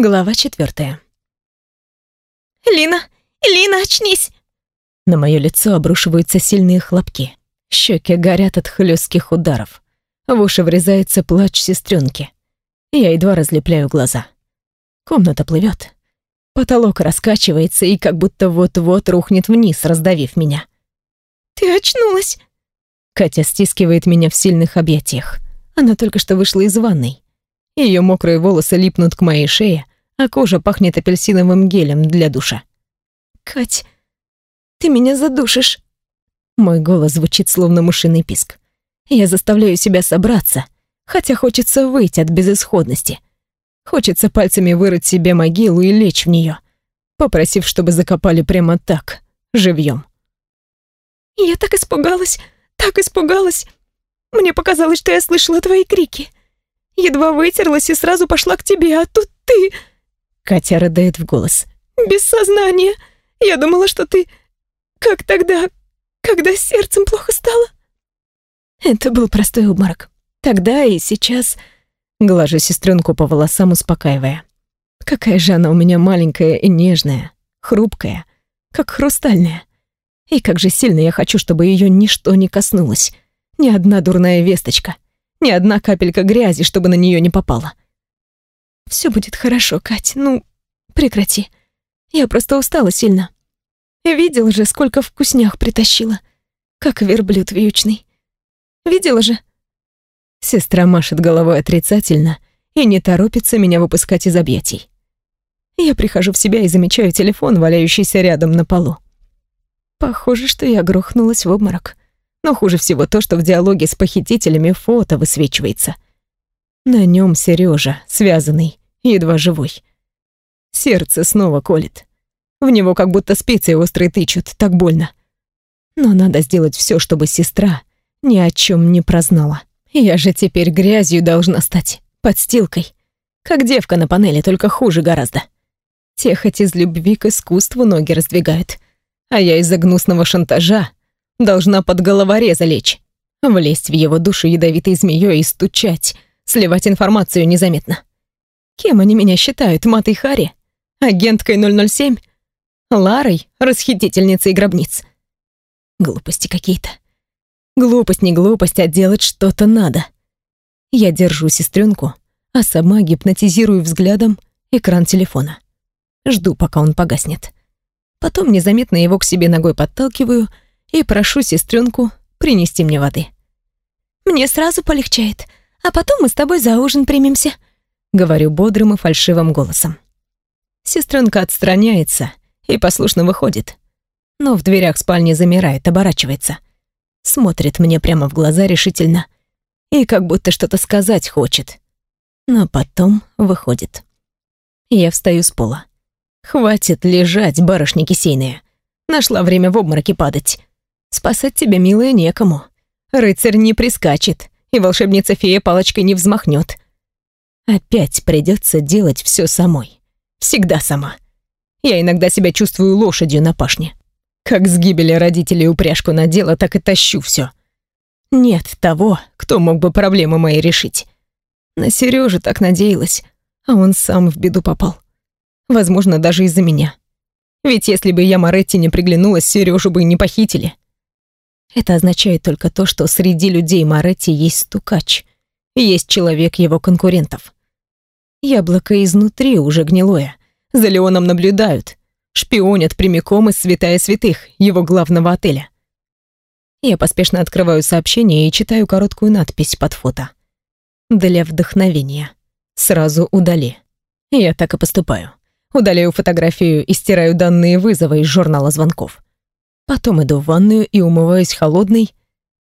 Глава четвертая. «Лина! Лина, очнись!» На мое лицо обрушиваются сильные хлопки. Щеки горят от хлестких ударов. В уши врезается плач сестренки. Я едва разлепляю глаза. Комната плывет. Потолок раскачивается и как будто вот-вот рухнет вниз, раздавив меня. «Ты очнулась!» Катя стискивает меня в сильных объятиях. Она только что вышла из ванной. Ее мокрые волосы липнут к моей шее, а кожа пахнет апельсиновым гелем для душа. «Кать, ты меня задушишь!» Мой голос звучит словно мышиный писк. Я заставляю себя собраться, хотя хочется выйти от безысходности. Хочется пальцами вырыть себе могилу и лечь в нее, попросив, чтобы закопали прямо так, живьем. «Я так испугалась, так испугалась. Мне показалось, что я слышала твои крики. Едва вытерлась и сразу пошла к тебе, а тут ты...» Катя рыдает в голос. «Без сознания. Я думала, что ты... Как тогда, когда сердцем плохо стало?» Это был простой обморок. Тогда и сейчас... Глажу сестренку по волосам, успокаивая. Какая же она у меня маленькая и нежная, хрупкая, как хрустальная. И как же сильно я хочу, чтобы ее ничто не коснулось. Ни одна дурная весточка — ни одна капелька грязи, чтобы на нее не попала. Все будет хорошо, Кать. Ну, прекрати. Я просто устала сильно. Видела же, сколько вкуснях притащила. Как верблюд вьючный. Видела же? Сестра машет головой отрицательно и не торопится меня выпускать из объятий. Я прихожу в себя и замечаю телефон, валяющийся рядом на полу. Похоже, что я грохнулась в обморок. Но хуже всего то, что в диалоге с похитителями фото высвечивается. На нем Сережа, связанный, едва живой. Сердце снова колет. В него как будто специи острые тычут, так больно. Но надо сделать все, чтобы сестра ни о чем не прознала. Я же теперь грязью должна стать, подстилкой. Как девка на панели, только хуже гораздо. Те хоть из любви к искусству ноги раздвигают. А я из-за гнусного шантажа Должна под головореза лечь. Влезть в его душу ядовитой змеей и стучать, сливать информацию незаметно. Кем они меня считают, Матой Хари? Агенткой 007? Ларой, расхитительницей гробниц? Глупости какие-то. Глупость не глупость, а делать что-то надо. Я держу сестренку, а сама гипнотизирую взглядом экран телефона. Жду, пока он погаснет. Потом незаметно его к себе ногой подталкиваю — и прошу сестренку принести мне воды. «Мне сразу полегчает, а потом мы с тобой за ужин примемся», говорю бодрым и фальшивым голосом. Сестренка отстраняется и послушно выходит, но в дверях спальни замирает, оборачивается. Смотрит мне прямо в глаза решительно и как будто что-то сказать хочет. Но потом выходит. Я встаю с пола. Хватит лежать, барышни кисейные. Нашла время в обмороке падать. Спасать тебя, милая, некому. Рыцарь не прискачет, и волшебница-фея палочкой не взмахнет. Опять придется делать все самой. Всегда сама. Я иногда себя чувствую лошадью на пашне. Как с гибели родителей упряжку надела, так и тащу все. Нет того, кто мог бы проблемы мои решить. На Сережу так надеялась, а он сам в беду попал. Возможно, даже из-за меня. Ведь если бы я Моретти не приглянулась, Сережу бы не похитили. Это означает только то, что среди людей Моретти есть стукач, есть человек его конкурентов. Яблоко изнутри уже гнилое. За Леоном наблюдают, шпионят прямиком из святая святых, его главного отеля. Я поспешно открываю сообщение и читаю короткую надпись под фото. Для вдохновения. Сразу удали. Я так и поступаю. Удаляю фотографию и стираю данные вызова из журнала звонков. Потом иду в ванную и умываюсь холодной...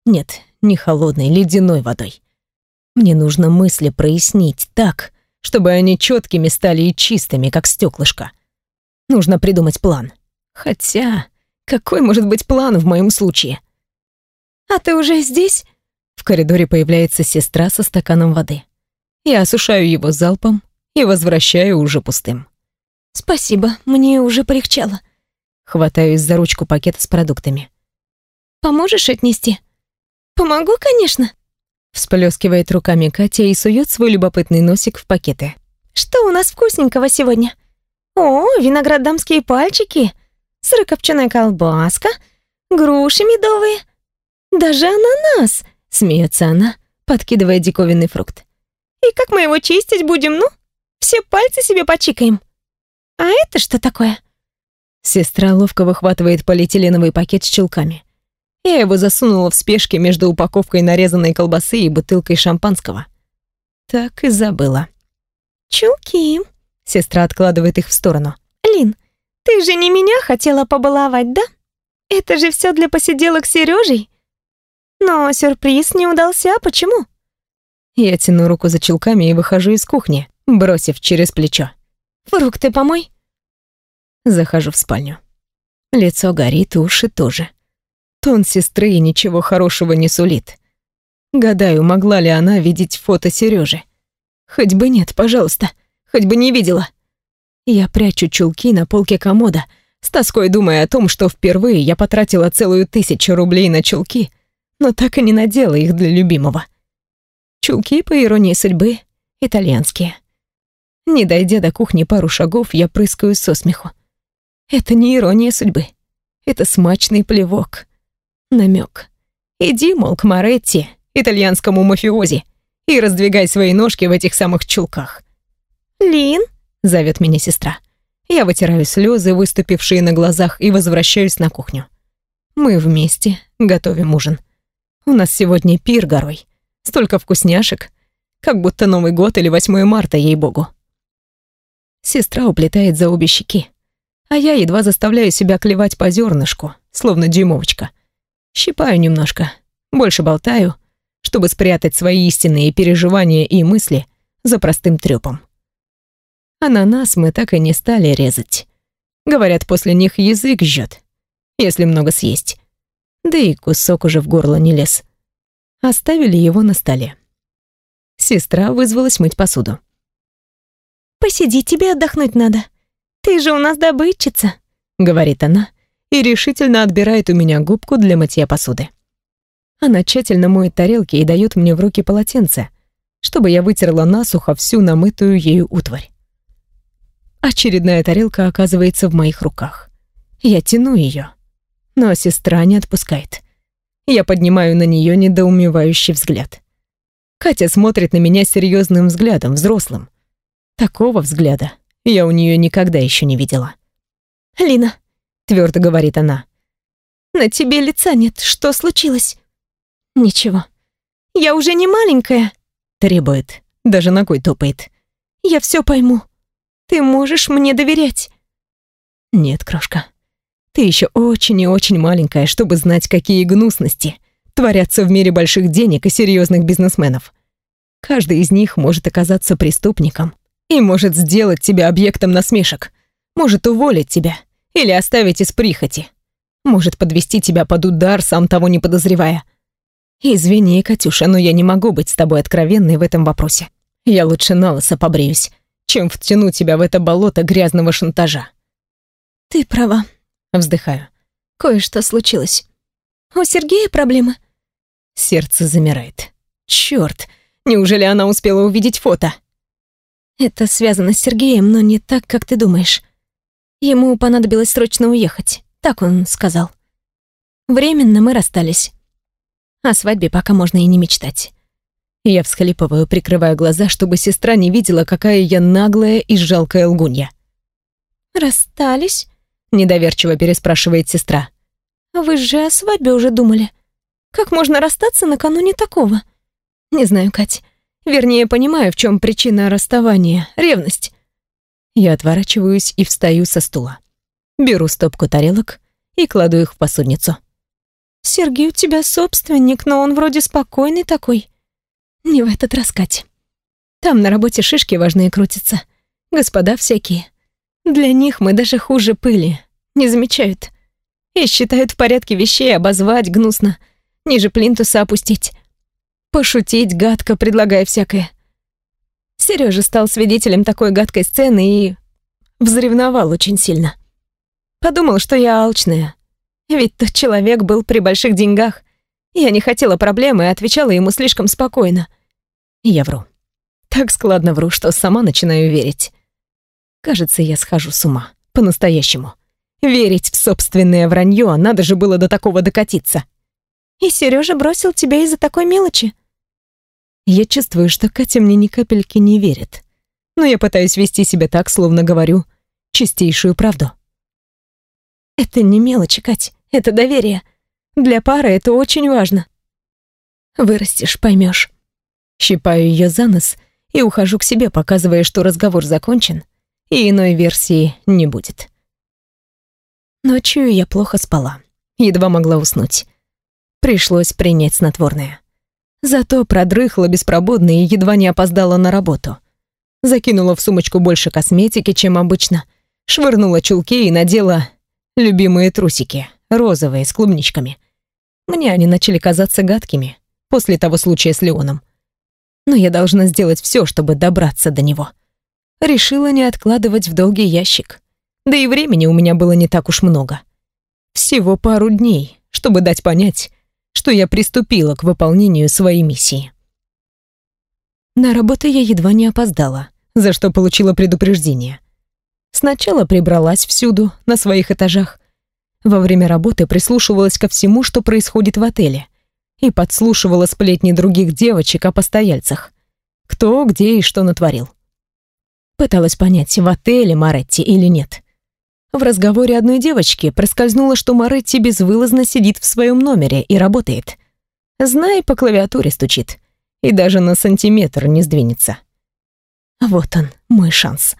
Нет, не холодной, ледяной водой. Мне нужно мысли прояснить так, чтобы они четкими стали и чистыми, как стеклышко. Нужно придумать план. Хотя, какой может быть план в моем случае? «А ты уже здесь?» В коридоре появляется сестра со стаканом воды. Я осушаю его залпом и возвращаю уже пустым. «Спасибо, мне уже полегчало. Хватаюсь за ручку пакета с продуктами. «Поможешь отнести?» «Помогу, конечно!» Всплескивает руками Катя и сует свой любопытный носик в пакеты. Что у нас вкусненького сегодня? О, виноград дамские пальчики, сырокопченая колбаска, груши медовые, даже ананас, смеется она, подкидывая диковинный фрукт. И как мы его чистить будем, ну? Все пальцы себе почикаем. А это что такое? Сестра ловко выхватывает полиэтиленовый пакет с чулками. Я его засунула в спешке между упаковкой нарезанной колбасы и бутылкой шампанского. Так и забыла. «Чулки!» Сестра откладывает их в сторону. «Лин, ты же не меня хотела побаловать, да? Это же все для посиделок с Сережей. Но сюрприз не удался, почему?» Я тяну руку за чулками и выхожу из кухни, бросив через плечо. «Фрукты помой». Захожу в спальню. Лицо горит, уши тоже. Тон сестры ничего хорошего не сулит. Гадаю, могла ли она видеть фото Сережи. Хоть бы нет, пожалуйста. Хоть бы не видела. Я прячу чулки на полке комода, с тоской думая о том, что впервые я потратила целую тысячу рублей на чулки, но так и не надела их для любимого. Чулки, по иронии судьбы, итальянские. Не дойдя до кухни пару шагов, я прыскаю со смеху. Это не ирония судьбы. Это смачный плевок. Намек. Иди, мол, к Моретти, итальянскому мафиози, и раздвигай свои ножки в этих самых чулках. «Лин?» — зовет меня сестра. Я вытираю слезы, выступившие на глазах, и возвращаюсь на кухню. Мы вместе готовим ужин. У нас сегодня пир горой. Столько вкусняшек, как будто Новый год или 8 марта, ей-богу. Сестра уплетает за обе щеки а я едва заставляю себя клевать по зернышку, словно дюймовочка. Щипаю немножко, больше болтаю, чтобы спрятать свои истинные переживания и мысли за простым трёпом. Ананас мы так и не стали резать. Говорят, после них язык жжет, если много съесть. Да и кусок уже в горло не лез. Оставили его на столе. Сестра вызвалась мыть посуду. «Посиди, тебе отдохнуть надо», «Ты же у нас добытчица», — говорит она и решительно отбирает у меня губку для мытья посуды. Она тщательно моет тарелки и дает мне в руки полотенце, чтобы я вытерла насухо всю намытую ею утварь. Очередная тарелка оказывается в моих руках. Я тяну ее, но сестра не отпускает. Я поднимаю на нее недоумевающий взгляд. Катя смотрит на меня серьезным взглядом, взрослым. Такого взгляда я у нее никогда еще не видела. «Лина», — твердо говорит она, — «на тебе лица нет. Что случилось?» «Ничего». «Я уже не маленькая», — требует, даже ногой топает. «Я все пойму. Ты можешь мне доверять». «Нет, крошка, ты еще очень и очень маленькая, чтобы знать, какие гнусности творятся в мире больших денег и серьезных бизнесменов. Каждый из них может оказаться преступником, и может сделать тебя объектом насмешек, может уволить тебя или оставить из прихоти, может подвести тебя под удар, сам того не подозревая. Извини, Катюша, но я не могу быть с тобой откровенной в этом вопросе. Я лучше на лысо побреюсь, чем втяну тебя в это болото грязного шантажа. Ты права, вздыхаю. Кое-что случилось. У Сергея проблемы? Сердце замирает. Черт, неужели она успела увидеть фото? Это связано с Сергеем, но не так, как ты думаешь. Ему понадобилось срочно уехать, так он сказал. Временно мы расстались. О свадьбе пока можно и не мечтать. Я всхлипываю, прикрывая глаза, чтобы сестра не видела, какая я наглая и жалкая лгунья. «Расстались?» — недоверчиво переспрашивает сестра. «Вы же о свадьбе уже думали. Как можно расстаться накануне такого?» «Не знаю, Кать. Вернее, понимаю, в чем причина расставания — ревность. Я отворачиваюсь и встаю со стула. Беру стопку тарелок и кладу их в посудницу. «Сергей у тебя собственник, но он вроде спокойный такой. Не в этот раз, Кать. Там на работе шишки важные крутятся. Господа всякие. Для них мы даже хуже пыли. Не замечают. И считают в порядке вещей обозвать гнусно. Ниже плинтуса опустить пошутить гадко, предлагая всякое. Сережа стал свидетелем такой гадкой сцены и взревновал очень сильно. Подумал, что я алчная. Ведь тот человек был при больших деньгах. Я не хотела проблемы и отвечала ему слишком спокойно. Я вру. Так складно вру, что сама начинаю верить. Кажется, я схожу с ума. По-настоящему. Верить в собственное вранье, а надо же было до такого докатиться. И Сережа бросил тебя из-за такой мелочи? Я чувствую, что Катя мне ни капельки не верит. Но я пытаюсь вести себя так, словно говорю чистейшую правду. Это не мелочи, Кать, это доверие. Для пары это очень важно. Вырастешь, поймешь. Щипаю ее за нос и ухожу к себе, показывая, что разговор закончен, и иной версии не будет. Ночью я плохо спала, едва могла уснуть. Пришлось принять снотворное. Зато продрыхла беспробудно и едва не опоздала на работу. Закинула в сумочку больше косметики, чем обычно, швырнула чулки и надела любимые трусики, розовые, с клубничками. Мне они начали казаться гадкими после того случая с Леоном. Но я должна сделать все, чтобы добраться до него. Решила не откладывать в долгий ящик. Да и времени у меня было не так уж много. Всего пару дней, чтобы дать понять, что я приступила к выполнению своей миссии. На работу я едва не опоздала, за что получила предупреждение. Сначала прибралась всюду, на своих этажах. Во время работы прислушивалась ко всему, что происходит в отеле, и подслушивала сплетни других девочек о постояльцах. Кто, где и что натворил. Пыталась понять, в отеле Маретти или нет. В разговоре одной девочки проскользнуло, что Маретти безвылазно сидит в своем номере и работает. Знай, по клавиатуре стучит. И даже на сантиметр не сдвинется. Вот он, мой шанс.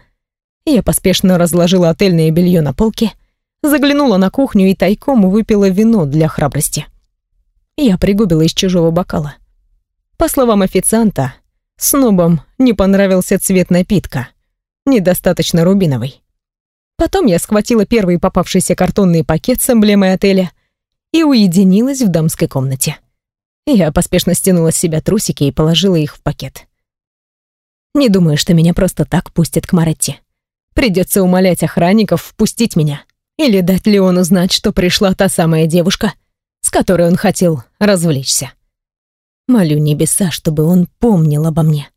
Я поспешно разложила отельное белье на полке, заглянула на кухню и тайком выпила вино для храбрости. Я пригубила из чужого бокала. По словам официанта, снобам не понравился цвет напитка, недостаточно рубиновый. Потом я схватила первый попавшийся картонный пакет с эмблемой отеля и уединилась в дамской комнате. Я поспешно стянула с себя трусики и положила их в пакет. Не думаю, что меня просто так пустят к Маретти. Придется умолять охранников впустить меня. Или дать Леону знать, что пришла та самая девушка, с которой он хотел развлечься. Молю небеса, чтобы он помнил обо мне.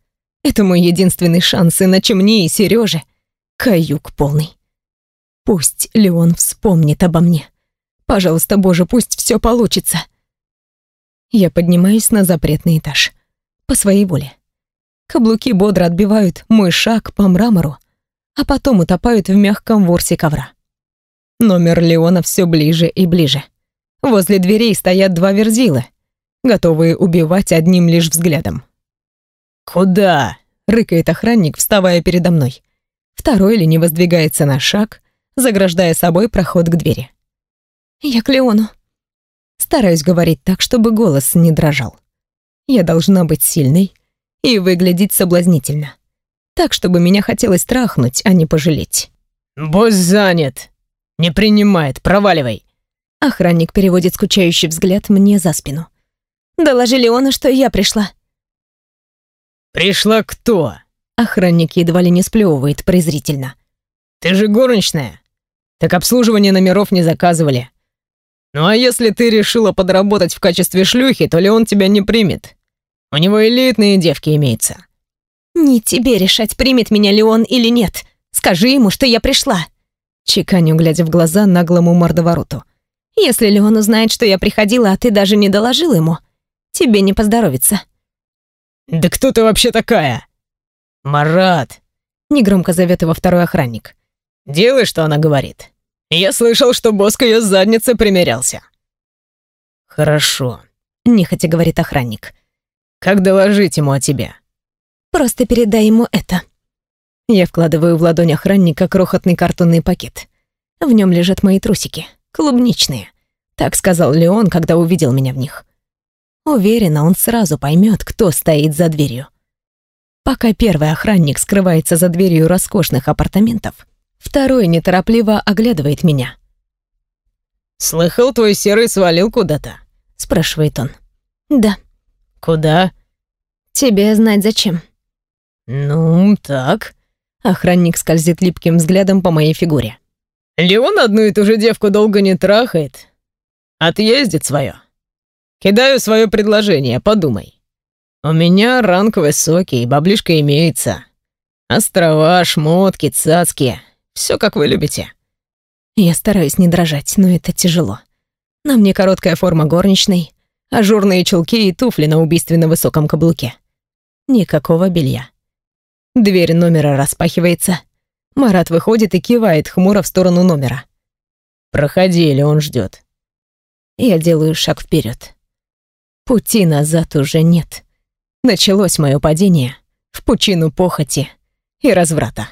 Это мой единственный шанс, иначе мне и Сереже каюк полный. Пусть Леон вспомнит обо мне. Пожалуйста, Боже, пусть все получится. Я поднимаюсь на запретный этаж. По своей воле. Каблуки бодро отбивают мой шаг по мрамору, а потом утопают в мягком ворсе ковра. Номер Леона все ближе и ближе. Возле дверей стоят два верзилы, готовые убивать одним лишь взглядом. «Куда?» — рыкает охранник, вставая передо мной. Второй лениво сдвигается на шаг, заграждая собой проход к двери. «Я к Леону». Стараюсь говорить так, чтобы голос не дрожал. Я должна быть сильной и выглядеть соблазнительно. Так, чтобы меня хотелось трахнуть, а не пожалеть. «Босс занят. Не принимает. Проваливай». Охранник переводит скучающий взгляд мне за спину. «Доложи Леону, что я пришла». «Пришла кто?» Охранник едва ли не сплевывает презрительно. «Ты же горничная. Так обслуживание номеров не заказывали. Ну а если ты решила подработать в качестве шлюхи, то Леон тебя не примет. У него элитные девки имеются». «Не тебе решать, примет меня Леон или нет. Скажи ему, что я пришла». Чеканю, глядя в глаза наглому мордовороту. «Если Леон узнает, что я приходила, а ты даже не доложил ему, тебе не поздоровится». «Да кто ты вообще такая?» «Марат!» — негромко зовет его второй охранник. «Делай, что она говорит. Я слышал, что босс к ее заднице примерялся». «Хорошо», — нехотя говорит охранник. «Как доложить ему о тебе?» «Просто передай ему это». Я вкладываю в ладонь охранника крохотный картонный пакет. В нем лежат мои трусики, клубничные. Так сказал Леон, когда увидел меня в них. Уверена, он сразу поймет, кто стоит за дверью. Пока первый охранник скрывается за дверью роскошных апартаментов, Второй неторопливо оглядывает меня. «Слыхал, твой серый свалил куда-то?» — спрашивает он. «Да». «Куда?» «Тебе знать зачем». «Ну, так». Охранник скользит липким взглядом по моей фигуре. «Леон одну и ту же девку долго не трахает. Отъездит свое. Кидаю свое предложение, подумай. У меня ранг высокий, баблишка имеется. Острова, шмотки, цацки. Все как вы любите. Я стараюсь не дрожать, но это тяжело. На мне короткая форма горничной, ажурные чулки и туфли на убийственно высоком каблуке. Никакого белья. Дверь номера распахивается. Марат выходит и кивает хмуро в сторону номера. «Проходи, или он ждет. Я делаю шаг вперед. Пути назад уже нет. Началось мое падение в пучину похоти и разврата.